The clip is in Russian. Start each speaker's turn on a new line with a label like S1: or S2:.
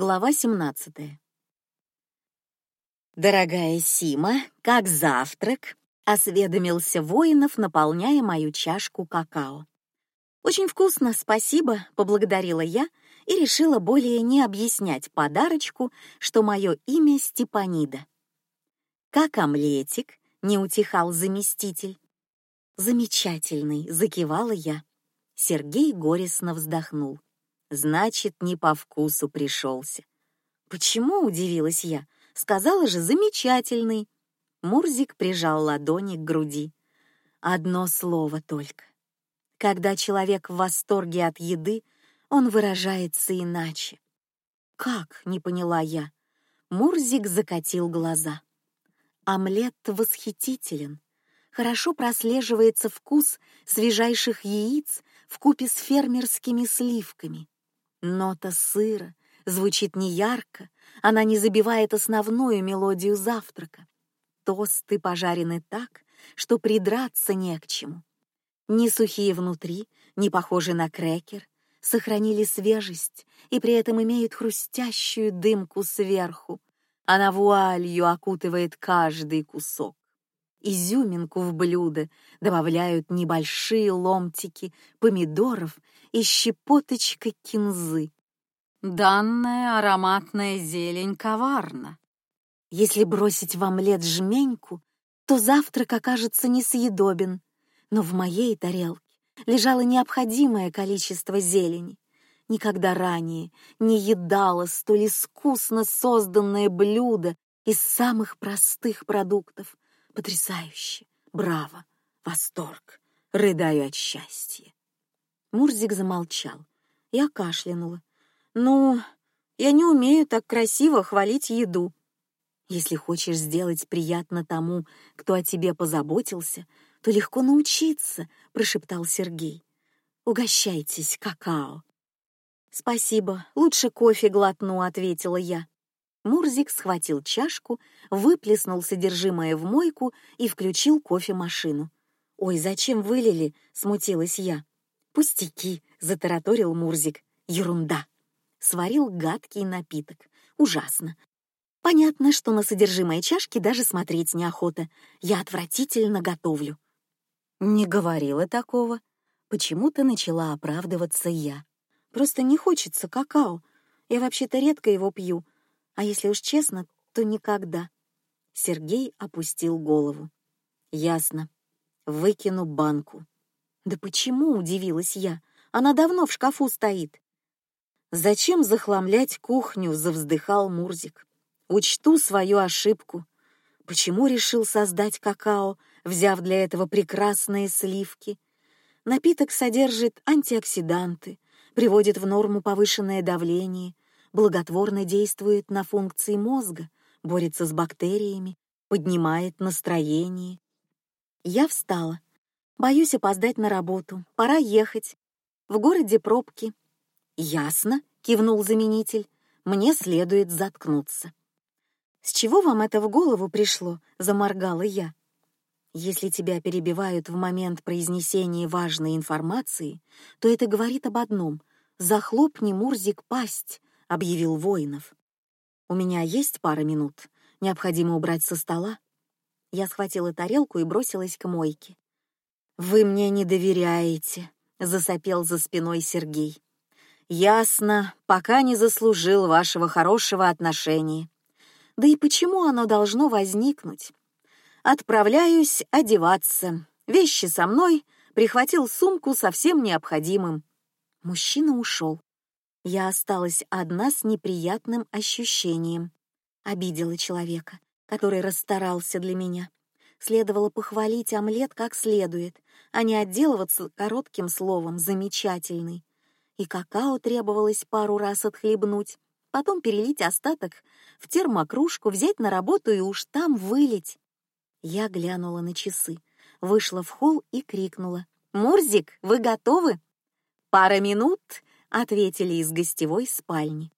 S1: Глава 17. Дорогая Сима, как завтрак? осведомился Воинов, наполняя мою чашку какао. Очень вкусно, спасибо, поблагодарила я и решила более не объяснять подарочку, что мое имя Степанида. Как омлетик? Не утихал заместитель. Замечательный, закивала я. Сергей горестно вздохнул. Значит, не по вкусу пришелся. Почему удивилась я? Сказала же замечательный. Мурзик прижал ладони к груди. Одно слово только. Когда человек в восторге от еды, он выражается иначе. Как? Не поняла я. Мурзик закатил глаза. Омлет восхитителен. Хорошо прослеживается вкус свежайших яиц в купе с фермерскими сливками. Нота сыра звучит неярко, она не забивает основную мелодию завтрака. Тосты пожарены так, что придраться не к чему. Не сухие внутри, не похожи на крекер, сохранили свежесть и при этом имеют хрустящую дымку сверху. Она вуалью окутывает каждый кусок. Изюминку в блюдо добавляют небольшие ломтики помидоров и щепоточка кинзы. Данная ароматная зелень коварна. Если бросить в омлет жменьку, то завтрак окажется несъедобен. Но в моей тарелке лежало необходимое количество зелени. Никогда ранее не едала столь искусно созданное блюдо из самых простых продуктов — Потрясающе! Браво! Восторг! Рыдаю от счастья. Мурзик замолчал. Я кашлянула. Ну, я не умею так красиво хвалить еду. Если хочешь сделать приятно тому, кто о тебе позаботился, то легко научиться, прошептал Сергей. Угощайтесь какао. Спасибо, лучше кофе глотну, ответила я. Мурзик схватил чашку, выплеснул содержимое в мойку и включил кофемашину. Ой, зачем вылили? смутилась я. Пустяки, затараторил Мурзик. Ерунда. Сварил гадкий напиток. Ужасно. Понятно, что на содержимое чашки даже смотреть неохота. Я отвратительно готовлю. Не говорила такого. Почему-то начала оправдываться я. Просто не хочется какао. Я вообще-то редко его пью а если уж честно, то никогда. Сергей опустил голову. Ясно. Выкину банку. Да почему? Удивилась я. Она давно в шкафу стоит. Зачем захламлять кухню? Завздыхал Мурзик. Учту свою ошибку. Почему решил создать какао, взяв для этого прекрасные сливки? Напиток содержит антиоксиданты, приводит в норму повышенное давление, благотворно действует на функции мозга, борется с бактериями, поднимает настроение. Я встала. Боюсь опоздать на работу. Пора ехать. В городе пробки. Ясно, кивнул заменитель. Мне следует заткнуться. С чего вам это в голову пришло? Заморгала я. Если тебя перебивают в момент произнесения важной информации, то это говорит об одном: захлопни Мурзик пасть, объявил воинов. У меня есть пара минут. Необходимо убрать со стола. Я схватила тарелку и бросилась к мойке. Вы мне не доверяете, засопел за спиной Сергей. Ясно, пока не заслужил вашего хорошего отношения. Да и почему оно должно возникнуть? Отправляюсь одеваться. Вещи со мной. Прихватил сумку со всем необходимым. Мужчина ушел. Я осталась одна с неприятным ощущением. Обидела человека, который расстарался для меня. Следовало похвалить омлет как следует, а не отделываться коротким словом «замечательный». И какао требовалось пару раз отхлебнуть, потом перелить остаток в термокружку, взять на работу и уж там вылить. Я глянула на часы, вышла в холл и крикнула: "Мурзик, вы готовы? Пара минут, ответили из гостевой спальни.